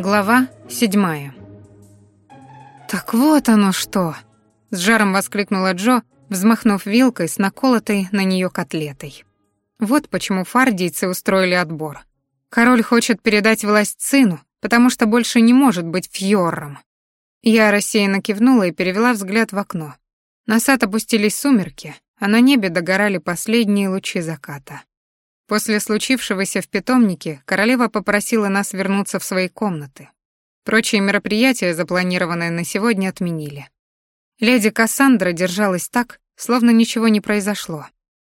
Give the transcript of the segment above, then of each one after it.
Глава седьмая. «Так вот оно что!» — с жаром воскликнула Джо, взмахнув вилкой с наколотой на нее котлетой. Вот почему фардийцы устроили отбор. Король хочет передать власть сыну, потому что больше не может быть фьорром. Я рассеянно кивнула и перевела взгляд в окно. На сад опустились сумерки, а на небе догорали последние лучи заката. После случившегося в питомнике королева попросила нас вернуться в свои комнаты. Прочие мероприятия, запланированные на сегодня, отменили. Леди Кассандра держалась так, словно ничего не произошло.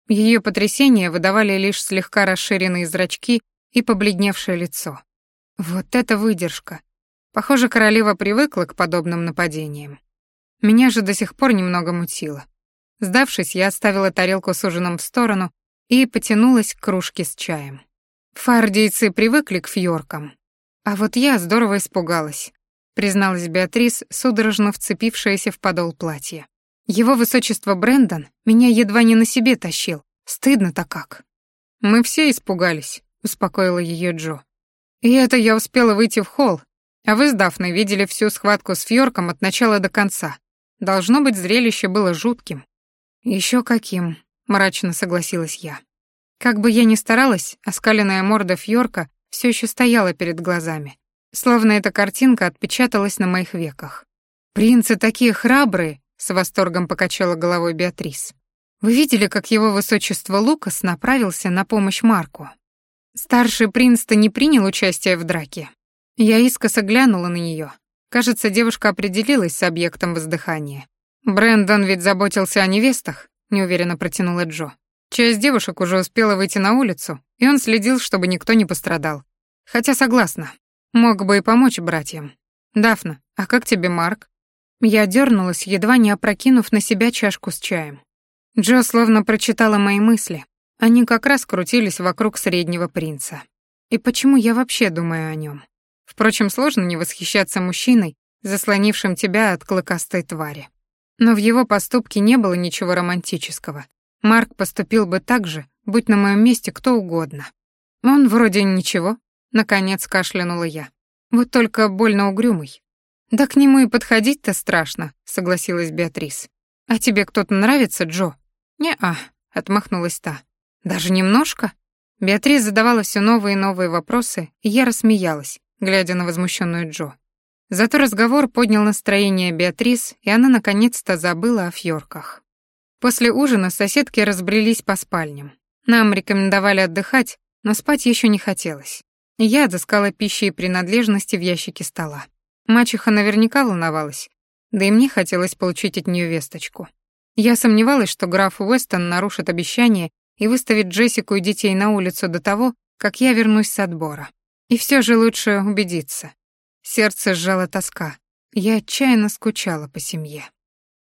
Ее потрясения выдавали лишь слегка расширенные зрачки и побледневшее лицо. Вот это выдержка. Похоже, королева привыкла к подобным нападениям. Меня же до сих пор немного мутило. Сдавшись, я оставила тарелку с ужином в сторону и потянулась к кружке с чаем. Фардийцы привыкли к фьоркам. А вот я здорово испугалась, призналась Беатрис, судорожно вцепившаяся в подол платья. Его высочество Брендон меня едва не на себе тащил. Стыдно-то как. Мы все испугались, успокоила ее Джо. И это я успела выйти в холл, а вы с Дафной видели всю схватку с Фьорком от начала до конца. Должно быть, зрелище было жутким. Еще каким, мрачно согласилась я. Как бы я ни старалась, оскаленная морда Фьорка все еще стояла перед глазами, словно эта картинка отпечаталась на моих веках. «Принцы такие храбрые!» — с восторгом покачала головой Беатрис. «Вы видели, как его высочество Лукас направился на помощь Марку? Старший принц-то не принял участие в драке». Я искоса глянула на нее. Кажется, девушка определилась с объектом воздыхания. Брэндон ведь заботился о невестах, неуверенно протянула Джо. Часть девушек уже успела выйти на улицу, и он следил, чтобы никто не пострадал. Хотя согласна, мог бы и помочь братьям. Дафна, а как тебе Марк? Я дернулась, едва не опрокинув на себя чашку с чаем. Джо словно прочитала мои мысли. Они как раз крутились вокруг среднего принца. И почему я вообще думаю о нем? Впрочем, сложно не восхищаться мужчиной, заслонившим тебя от клыкастой твари. Но в его поступке не было ничего романтического. Марк поступил бы так же, будь на моем месте кто угодно. Он вроде ничего, наконец кашлянула я. Вот только больно угрюмый. Да к нему и подходить-то страшно, согласилась Беатрис. А тебе кто-то нравится, Джо? Не-а, отмахнулась та. Даже немножко? Беатрис задавала все новые и новые вопросы, и я рассмеялась, глядя на возмущенную Джо. Зато разговор поднял настроение Беатрис, и она наконец-то забыла о фьорках. После ужина соседки разбрелись по спальням. Нам рекомендовали отдыхать, но спать еще не хотелось. Я отыскала пищи и принадлежности в ящике стола. Мачеха наверняка волновалась, да и мне хотелось получить от нее весточку. Я сомневалась, что граф Уэстон нарушит обещание и выставит Джессику и детей на улицу до того, как я вернусь с отбора. И все же лучше убедиться. Сердце сжало тоска. Я отчаянно скучала по семье.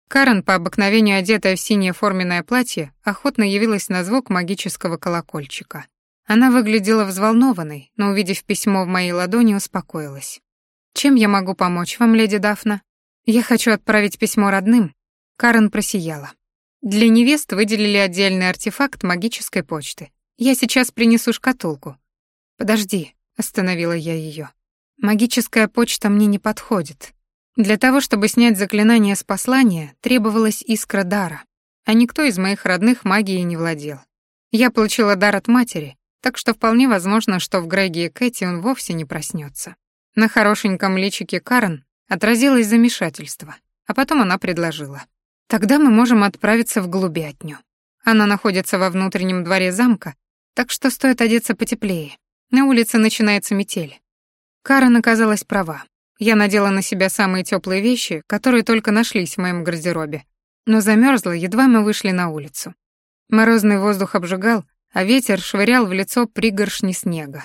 Карен, по обыкновению одетая в синее форменное платье, охотно явилась на звук магического колокольчика. Она выглядела взволнованной, но, увидев письмо в моей ладони, успокоилась. «Чем я могу помочь вам, леди Дафна? Я хочу отправить письмо родным». Карен просияла. «Для невест выделили отдельный артефакт магической почты. Я сейчас принесу шкатулку». «Подожди», — остановила я ее. Магическая почта мне не подходит. Для того, чтобы снять заклинание с послания, требовалась искра дара, а никто из моих родных магией не владел. Я получила дар от матери, так что вполне возможно, что в Греге и Кэти он вовсе не проснется. На хорошеньком личике Карен отразилось замешательство, а потом она предложила. «Тогда мы можем отправиться в голубятню. Она находится во внутреннем дворе замка, так что стоит одеться потеплее. На улице начинается метель. Карен оказалась права. Я надела на себя самые теплые вещи, которые только нашлись в моем гардеробе, но замерзла, едва мы вышли на улицу. Морозный воздух обжигал, а ветер швырял в лицо пригоршни снега.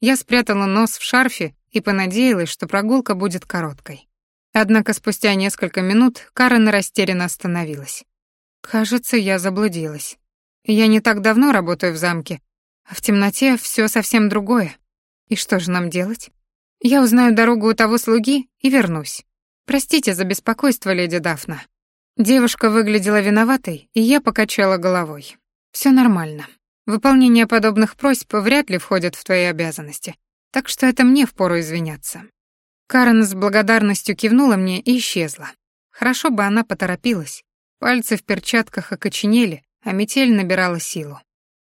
Я спрятала нос в шарфе и понадеялась, что прогулка будет короткой. Однако спустя несколько минут Карен растерянно остановилась. Кажется, я заблудилась. Я не так давно работаю в замке, а в темноте все совсем другое. И что же нам делать? Я узнаю дорогу у того слуги и вернусь. Простите за беспокойство, леди Дафна. Девушка выглядела виноватой, и я покачала головой. Все нормально. Выполнение подобных просьб вряд ли входит в твои обязанности, так что это мне впору извиняться. Карен с благодарностью кивнула мне и исчезла. Хорошо бы она поторопилась. Пальцы в перчатках окоченели, а метель набирала силу.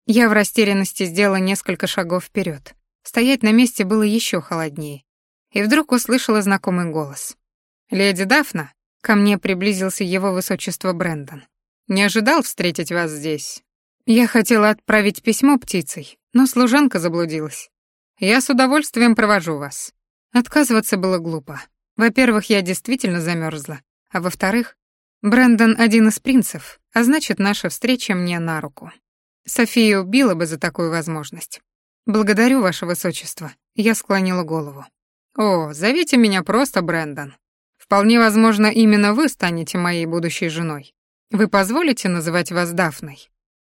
Я в растерянности сделала несколько шагов вперед. Стоять на месте было еще холоднее. И вдруг услышала знакомый голос. «Леди Дафна?» Ко мне приблизился его высочество Брэндон. «Не ожидал встретить вас здесь. Я хотела отправить письмо птицей, но служанка заблудилась. Я с удовольствием провожу вас». Отказываться было глупо. Во-первых, я действительно замерзла, а во-вторых, Брэндон один из принцев, а значит, наша встреча мне на руку. София убила бы за такую возможность. «Благодарю, ваше высочество», — я склонила голову. «О, зовите меня просто Брэндон. Вполне возможно, именно вы станете моей будущей женой. Вы позволите называть вас Дафной?»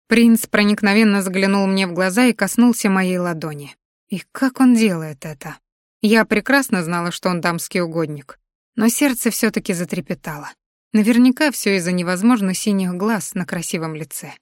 Принц проникновенно заглянул мне в глаза и коснулся моей ладони. И как он делает это? Я прекрасно знала, что он дамский угодник, но сердце все таки затрепетало. Наверняка все из-за невозможно синих глаз на красивом лице.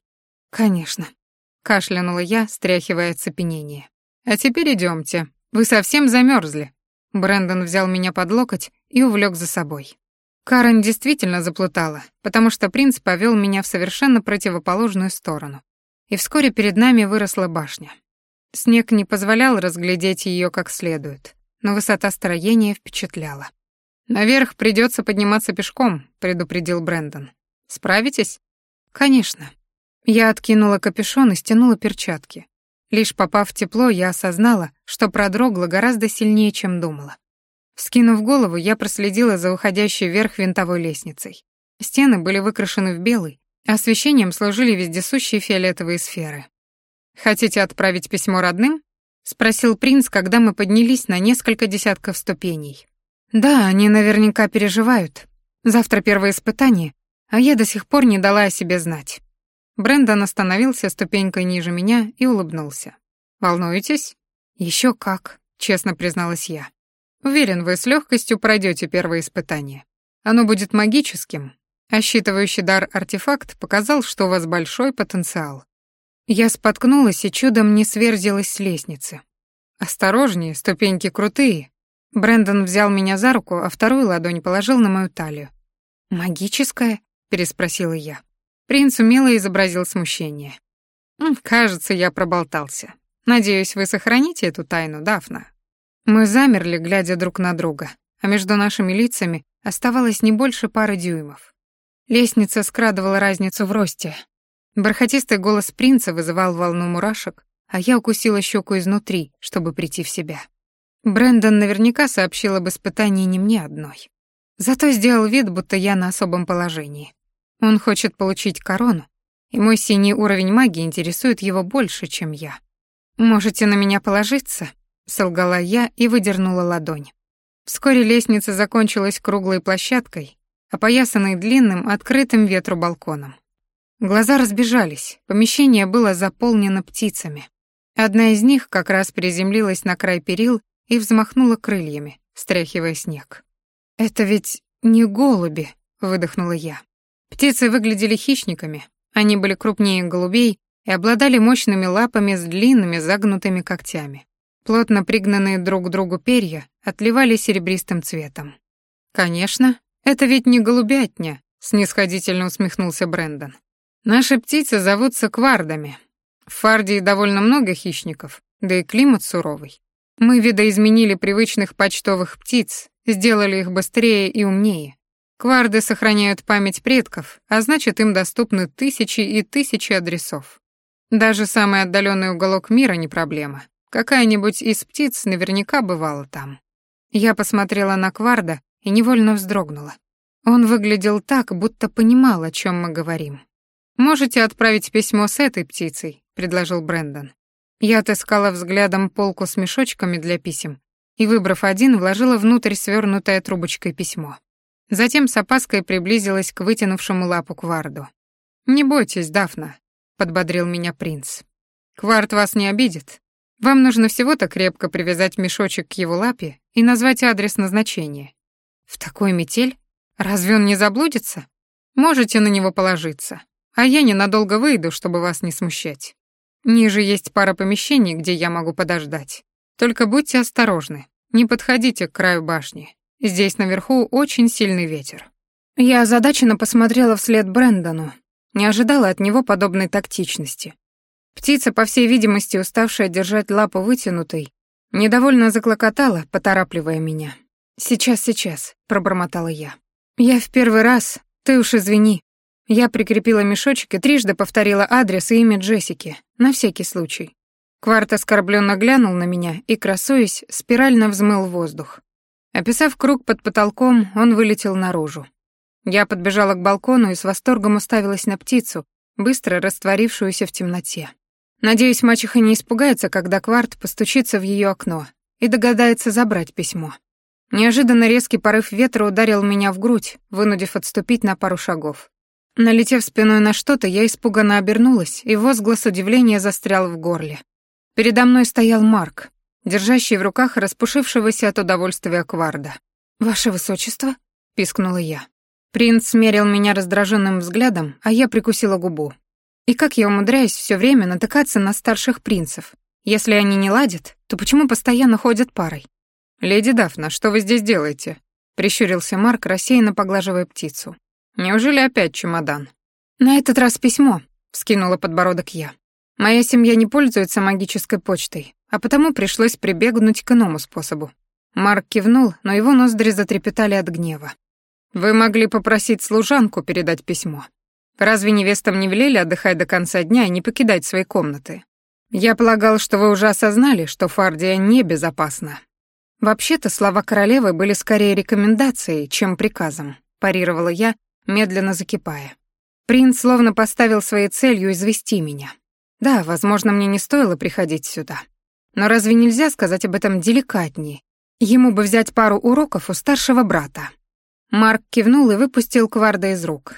«Конечно», — кашлянула я, стряхивая оцепенение. «А теперь идемте. Вы совсем замерзли. Брэндон взял меня под локоть и увлек за собой. Карен действительно заплутала, потому что принц повел меня в совершенно противоположную сторону. И вскоре перед нами выросла башня. Снег не позволял разглядеть ее как следует, но высота строения впечатляла. «Наверх придется подниматься пешком», — предупредил Брэндон. «Справитесь?» «Конечно». Я откинула капюшон и стянула перчатки. Лишь попав в тепло, я осознала, что продрогла гораздо сильнее, чем думала. Вскинув голову, я проследила за уходящей вверх винтовой лестницей. Стены были выкрашены в белый, а освещением служили вездесущие фиолетовые сферы. «Хотите отправить письмо родным?» — спросил принц, когда мы поднялись на несколько десятков ступеней. «Да, они наверняка переживают. Завтра первое испытание, а я до сих пор не дала о себе знать». Брэндон остановился ступенькой ниже меня и улыбнулся. «Волнуетесь?» Еще как», — честно призналась я. «Уверен, вы с легкостью пройдете первое испытание. Оно будет магическим, а считывающий дар артефакт показал, что у вас большой потенциал. Я споткнулась и чудом не сверзилась с лестницы. «Осторожнее, ступеньки крутые». Брэндон взял меня за руку, а вторую ладонь положил на мою талию. «Магическая?» — переспросила я. Принц умело изобразил смущение. «Кажется, я проболтался. Надеюсь, вы сохраните эту тайну, Дафна». Мы замерли, глядя друг на друга, а между нашими лицами оставалось не больше пары дюймов. Лестница скрадывала разницу в росте, Бархатистый голос принца вызывал волну мурашек, а я укусила щеку изнутри, чтобы прийти в себя. Брэндон наверняка сообщил об испытании не мне одной. Зато сделал вид, будто я на особом положении. Он хочет получить корону, и мой синий уровень магии интересует его больше, чем я. «Можете на меня положиться?» — солгала я и выдернула ладонь. Вскоре лестница закончилась круглой площадкой, опоясанной длинным, открытым ветру балконом. Глаза разбежались, помещение было заполнено птицами. Одна из них как раз приземлилась на край перил и взмахнула крыльями, стряхивая снег. «Это ведь не голуби», — выдохнула я. Птицы выглядели хищниками, они были крупнее голубей и обладали мощными лапами с длинными загнутыми когтями. Плотно пригнанные друг к другу перья отливали серебристым цветом. «Конечно, это ведь не голубятня», — снисходительно усмехнулся Брэндон. Наши птицы зовутся квардами. В Фардии довольно много хищников, да и климат суровый. Мы видоизменили привычных почтовых птиц, сделали их быстрее и умнее. Кварды сохраняют память предков, а значит, им доступны тысячи и тысячи адресов. Даже самый отдаленный уголок мира не проблема. Какая-нибудь из птиц наверняка бывала там. Я посмотрела на Кварда и невольно вздрогнула. Он выглядел так, будто понимал, о чем мы говорим. «Можете отправить письмо с этой птицей», — предложил Брэндон. Я отыскала взглядом полку с мешочками для писем и, выбрав один, вложила внутрь свернутое трубочкой письмо. Затем с опаской приблизилась к вытянувшему лапу Кварду. «Не бойтесь, Дафна», — подбодрил меня принц. «Квард вас не обидит. Вам нужно всего-то крепко привязать мешочек к его лапе и назвать адрес назначения. В такой метель? Разве он не заблудится? Можете на него положиться а я ненадолго выйду, чтобы вас не смущать. Ниже есть пара помещений, где я могу подождать. Только будьте осторожны. Не подходите к краю башни. Здесь наверху очень сильный ветер». Я озадаченно посмотрела вслед Брэндону. Не ожидала от него подобной тактичности. Птица, по всей видимости, уставшая держать лапу вытянутой, недовольно заклокотала, поторапливая меня. «Сейчас, сейчас», — пробормотала я. «Я в первый раз, ты уж извини». Я прикрепила мешочек и трижды повторила адрес и имя Джессики, на всякий случай. Кварт оскорбленно глянул на меня и, красуясь, спирально взмыл воздух. Описав круг под потолком, он вылетел наружу. Я подбежала к балкону и с восторгом уставилась на птицу, быстро растворившуюся в темноте. Надеюсь, мачеха не испугается, когда Кварт постучится в ее окно и догадается забрать письмо. Неожиданно резкий порыв ветра ударил меня в грудь, вынудив отступить на пару шагов. Налетев спиной на что-то, я испуганно обернулась, и возглас удивления застрял в горле. Передо мной стоял Марк, держащий в руках распушившегося от удовольствия кварда. «Ваше высочество?» — пискнула я. Принц смерил меня раздраженным взглядом, а я прикусила губу. И как я умудряюсь все время натыкаться на старших принцев? Если они не ладят, то почему постоянно ходят парой? «Леди Дафна, что вы здесь делаете?» — прищурился Марк, рассеянно поглаживая птицу. «Неужели опять чемодан?» «На этот раз письмо», — вскинула подбородок я. «Моя семья не пользуется магической почтой, а потому пришлось прибегнуть к иному способу». Марк кивнул, но его ноздри затрепетали от гнева. «Вы могли попросить служанку передать письмо. Разве невестам не велели отдыхать до конца дня и не покидать свои комнаты? Я полагал, что вы уже осознали, что Фардия небезопасна. Вообще-то слова королевы были скорее рекомендацией, чем приказом, парировала я, медленно закипая. Принц словно поставил своей целью извести меня. Да, возможно, мне не стоило приходить сюда. Но разве нельзя сказать об этом деликатнее? Ему бы взять пару уроков у старшего брата. Марк кивнул и выпустил Кварда из рук.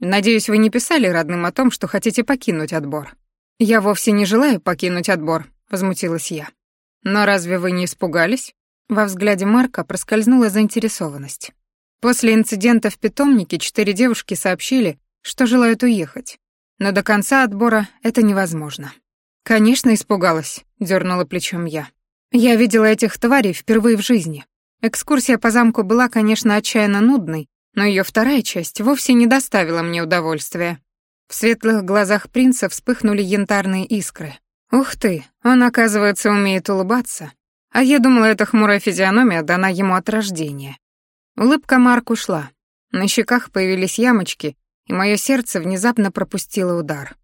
«Надеюсь, вы не писали родным о том, что хотите покинуть отбор». «Я вовсе не желаю покинуть отбор», — возмутилась я. «Но разве вы не испугались?» Во взгляде Марка проскользнула заинтересованность. После инцидента в питомнике четыре девушки сообщили, что желают уехать. Но до конца отбора это невозможно. «Конечно, испугалась», — дернула плечом я. «Я видела этих тварей впервые в жизни. Экскурсия по замку была, конечно, отчаянно нудной, но ее вторая часть вовсе не доставила мне удовольствия. В светлых глазах принца вспыхнули янтарные искры. Ух ты, он, оказывается, умеет улыбаться. А я думала, эта хмурая физиономия дана ему от рождения. Улыбка Марк ушла. На щеках появились ямочки, и мое сердце внезапно пропустило удар.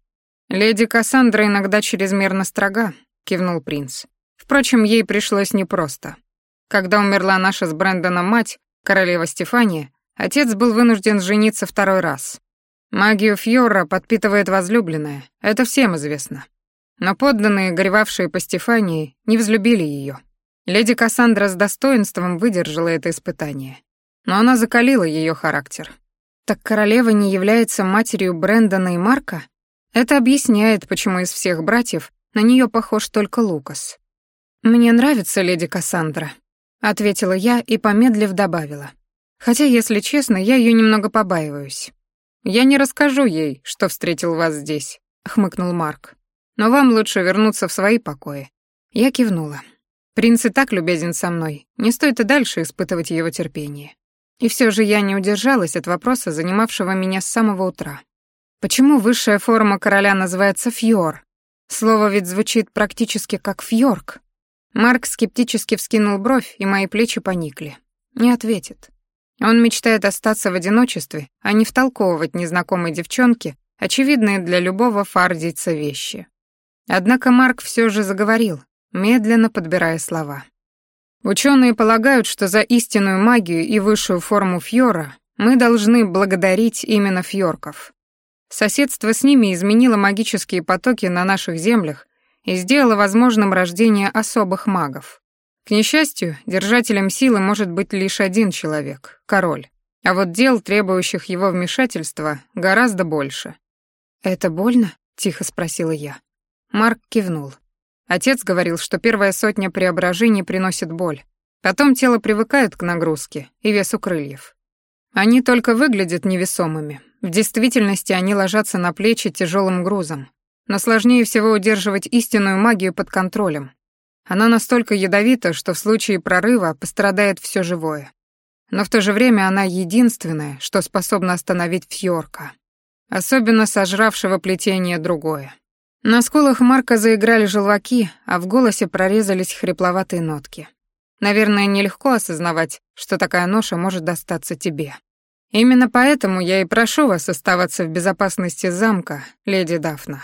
«Леди Кассандра иногда чрезмерно строга», — кивнул принц. Впрочем, ей пришлось непросто. Когда умерла наша с Брэндоном мать, королева Стефания, отец был вынужден жениться второй раз. Магию Фьора подпитывает возлюбленная, это всем известно. Но подданные, горевавшие по Стефании, не взлюбили ее. Леди Кассандра с достоинством выдержала это испытание. Но она закалила ее характер. Так королева не является матерью Брэндона и Марка? Это объясняет, почему из всех братьев на нее похож только Лукас. «Мне нравится леди Кассандра», — ответила я и, помедлив, добавила. «Хотя, если честно, я ее немного побаиваюсь». «Я не расскажу ей, что встретил вас здесь», — хмыкнул Марк. «Но вам лучше вернуться в свои покои». Я кивнула. Принц и так любезен со мной, не стоит и дальше испытывать его терпение. И все же я не удержалась от вопроса, занимавшего меня с самого утра. Почему высшая форма короля называется фьор? Слово ведь звучит практически как фьорк. Марк скептически вскинул бровь, и мои плечи поникли. Не ответит. Он мечтает остаться в одиночестве, а не втолковывать незнакомой девчонке очевидные для любого фардийца вещи. Однако Марк все же заговорил, медленно подбирая слова. Ученые полагают, что за истинную магию и высшую форму фьора мы должны благодарить именно фьорков. Соседство с ними изменило магические потоки на наших землях и сделало возможным рождение особых магов. К несчастью, держателем силы может быть лишь один человек — король. А вот дел, требующих его вмешательства, гораздо больше. «Это больно?» — тихо спросила я. Марк кивнул. Отец говорил, что первая сотня преображений приносит боль. Потом тело привыкает к нагрузке и весу крыльев. Они только выглядят невесомыми. В действительности они ложатся на плечи тяжелым грузом. Но сложнее всего удерживать истинную магию под контролем. Она настолько ядовита, что в случае прорыва пострадает все живое. Но в то же время она единственная, что способна остановить Фьорка. Особенно сожравшего плетение другое. На скулах Марка заиграли желваки, а в голосе прорезались хрипловатые нотки. Наверное, нелегко осознавать, что такая ноша может достаться тебе. Именно поэтому я и прошу вас оставаться в безопасности замка, леди Дафна.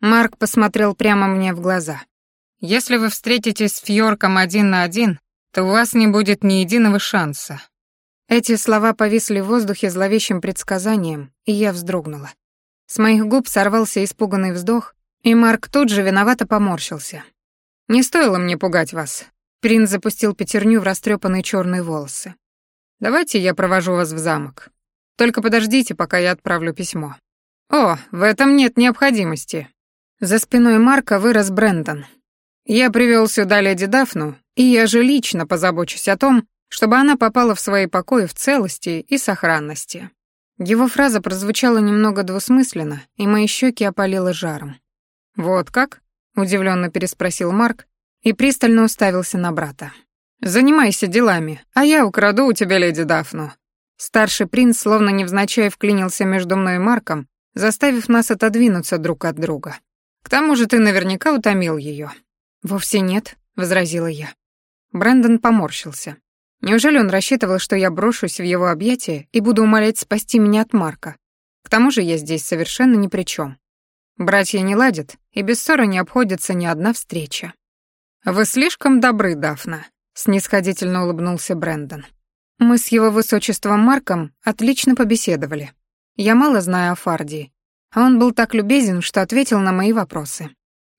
Марк посмотрел прямо мне в глаза. Если вы встретитесь с Фьорком один на один, то у вас не будет ни единого шанса. Эти слова повисли в воздухе зловещим предсказанием, и я вздрогнула. С моих губ сорвался испуганный вздох, и Марк тут же виновато поморщился. «Не стоило мне пугать вас». Принц запустил пятерню в растрепанные черные волосы. «Давайте я провожу вас в замок. Только подождите, пока я отправлю письмо». «О, в этом нет необходимости». За спиной Марка вырос Брэндон. «Я привел сюда леди Дафну, и я же лично позабочусь о том, чтобы она попала в свои покои в целости и сохранности». Его фраза прозвучала немного двусмысленно, и мои щеки опалило жаром. «Вот как?» — удивленно переспросил Марк и пристально уставился на брата. «Занимайся делами, а я украду у тебя леди Дафну». Старший принц словно невзначай вклинился между мной и Марком, заставив нас отодвинуться друг от друга. «К тому же ты наверняка утомил ее. «Вовсе нет», — возразила я. Брэндон поморщился. Неужели он рассчитывал, что я брошусь в его объятия и буду умолять спасти меня от Марка? К тому же я здесь совершенно ни при чем. Братья не ладят, и без ссоры не обходится ни одна встреча. «Вы слишком добры, Дафна», — снисходительно улыбнулся Брэндон. «Мы с его высочеством Марком отлично побеседовали. Я мало знаю о Фардии, а он был так любезен, что ответил на мои вопросы».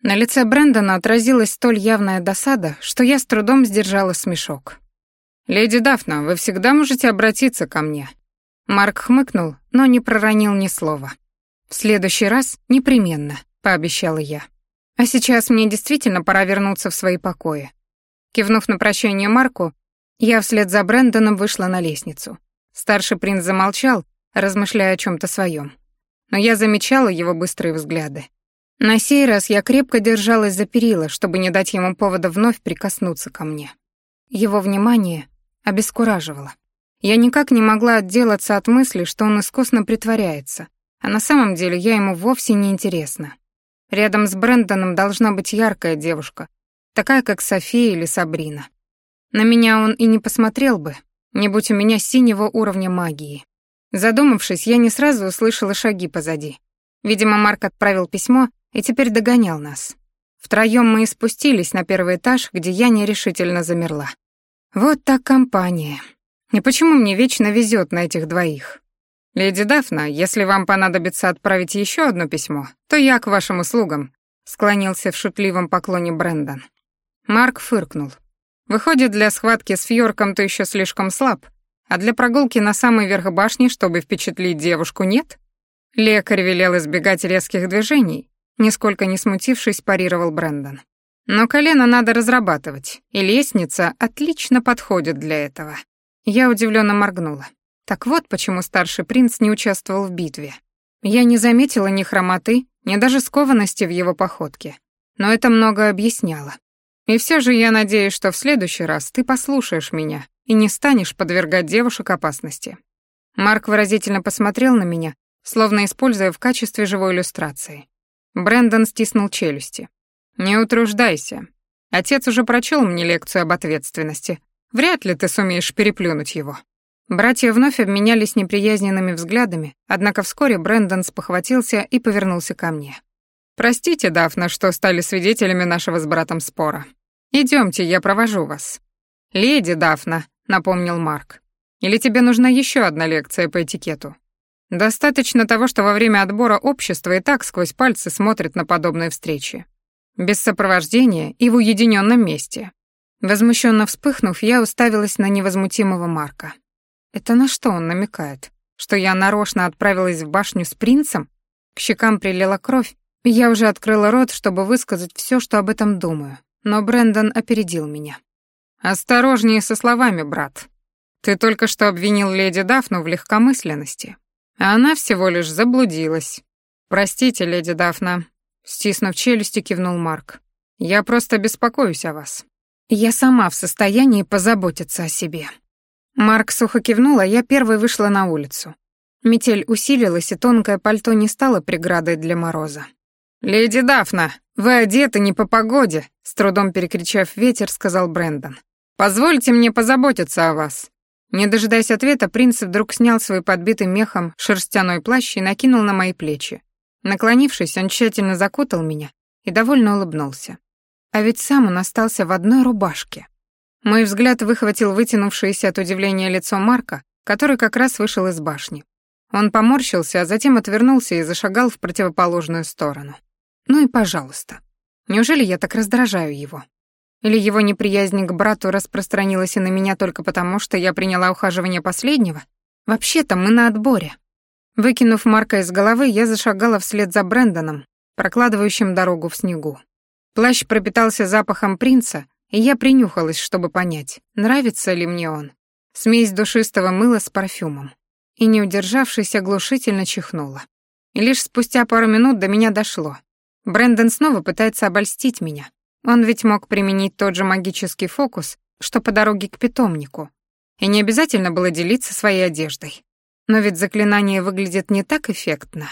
На лице Брэндона отразилась столь явная досада, что я с трудом сдержала смешок. «Леди Дафна, вы всегда можете обратиться ко мне». Марк хмыкнул, но не проронил ни слова. «В следующий раз непременно», — пообещала я. «А сейчас мне действительно пора вернуться в свои покои». Кивнув на прощание Марку, я вслед за Брэндоном вышла на лестницу. Старший принц замолчал, размышляя о чем то своем. Но я замечала его быстрые взгляды. На сей раз я крепко держалась за перила, чтобы не дать ему повода вновь прикоснуться ко мне. Его внимание обескураживало. Я никак не могла отделаться от мысли, что он искусно притворяется, а на самом деле я ему вовсе не интересна. Рядом с Брэндоном должна быть яркая девушка, такая как София или Сабрина. На меня он и не посмотрел бы, не будь у меня синего уровня магии. Задумавшись, я не сразу услышала шаги позади. Видимо, Марк отправил письмо и теперь догонял нас. Втроем мы и спустились на первый этаж, где я нерешительно замерла. Вот так компания. И почему мне вечно везет на этих двоих? «Леди Дафна, если вам понадобится отправить еще одно письмо, то я к вашим услугам», — склонился в шутливом поклоне Брэндон. Марк фыркнул. «Выходит, для схватки с Фьорком ты еще слишком слаб, а для прогулки на самый верх башни, чтобы впечатлить девушку, нет?» Лекарь велел избегать резких движений, нисколько не смутившись, парировал Брэндон. «Но колено надо разрабатывать, и лестница отлично подходит для этого». Я удивленно моргнула. Так вот почему старший принц не участвовал в битве. Я не заметила ни хромоты, ни даже скованности в его походке. Но это много объясняло. И все же я надеюсь, что в следующий раз ты послушаешь меня и не станешь подвергать девушек опасности. Марк выразительно посмотрел на меня, словно используя в качестве живой иллюстрации. Брэндон стиснул челюсти. «Не утруждайся. Отец уже прочел мне лекцию об ответственности. Вряд ли ты сумеешь переплюнуть его». Братья вновь обменялись неприязненными взглядами, однако вскоре Брэндон спохватился и повернулся ко мне. «Простите, Дафна, что стали свидетелями нашего с братом спора. Идемте, я провожу вас». «Леди Дафна», — напомнил Марк. «Или тебе нужна еще одна лекция по этикету?» «Достаточно того, что во время отбора общество и так сквозь пальцы смотрит на подобные встречи. Без сопровождения и в уединенном месте». Возмущенно вспыхнув, я уставилась на невозмутимого Марка. Это на что он намекает? Что я нарочно отправилась в башню с принцем? К щекам прилила кровь, я уже открыла рот, чтобы высказать все, что об этом думаю. Но Брэндон опередил меня. «Осторожнее со словами, брат. Ты только что обвинил леди Дафну в легкомысленности, а она всего лишь заблудилась. Простите, леди Дафна», — стиснув челюсти, кивнул Марк. Я просто беспокоюсь о вас. Я сама в состоянии позаботиться о себе». Марк сухо кивнул, а я первой вышла на улицу. Метель усилилась, и тонкое пальто не стало преградой для мороза. «Леди Дафна, вы одеты не по погоде», — с трудом перекричав ветер, сказал Брэндон. «Позвольте мне позаботиться о вас». Не дожидаясь ответа, принц вдруг снял свой подбитый мехом шерстяной плащ и накинул на мои плечи. Наклонившись, он тщательно закутал меня и довольно улыбнулся. А ведь сам он остался в одной рубашке. Мой взгляд выхватил вытянувшееся от удивления лицо Марка, который как раз вышел из башни. Он поморщился, а затем отвернулся и зашагал в противоположную сторону. Ну и пожалуйста. Неужели я так раздражаю его? Или его неприязнь к брату распространилась и на меня только потому, что я приняла ухаживание последнего? Вообще-то мы на отборе. Выкинув Марка из головы, я зашагала вслед за Брэндоном, прокладывающим дорогу в снегу. Плащ пропитался запахом принца, и я принюхалась, чтобы понять, нравится ли мне он. Смесь душистого мыла с парфюмом и, не удержавшись, оглушительно чихнула. И лишь спустя пару минут до меня дошло. Брэндон снова пытается обольстить меня. Он ведь мог применить тот же магический фокус, что по дороге к питомнику. И не обязательно было делиться своей одеждой. Но ведь заклинание выглядит не так эффектно.